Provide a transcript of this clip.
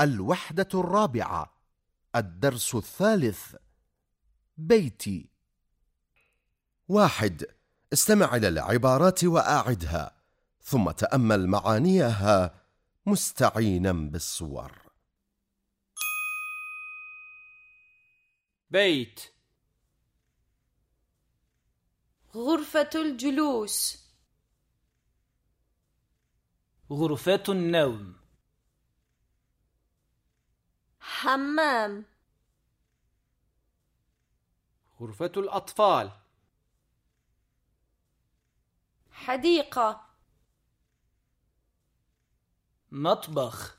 الوحدة الرابعة الدرس الثالث بيتي. واحد استمع إلى العبارات وأعدها ثم تأمل معانيها مستعينا بالصور. بيت. غرفة الجلوس. غرفة النوم. حمام غرفة الأطفال. حديقة. مطبخ.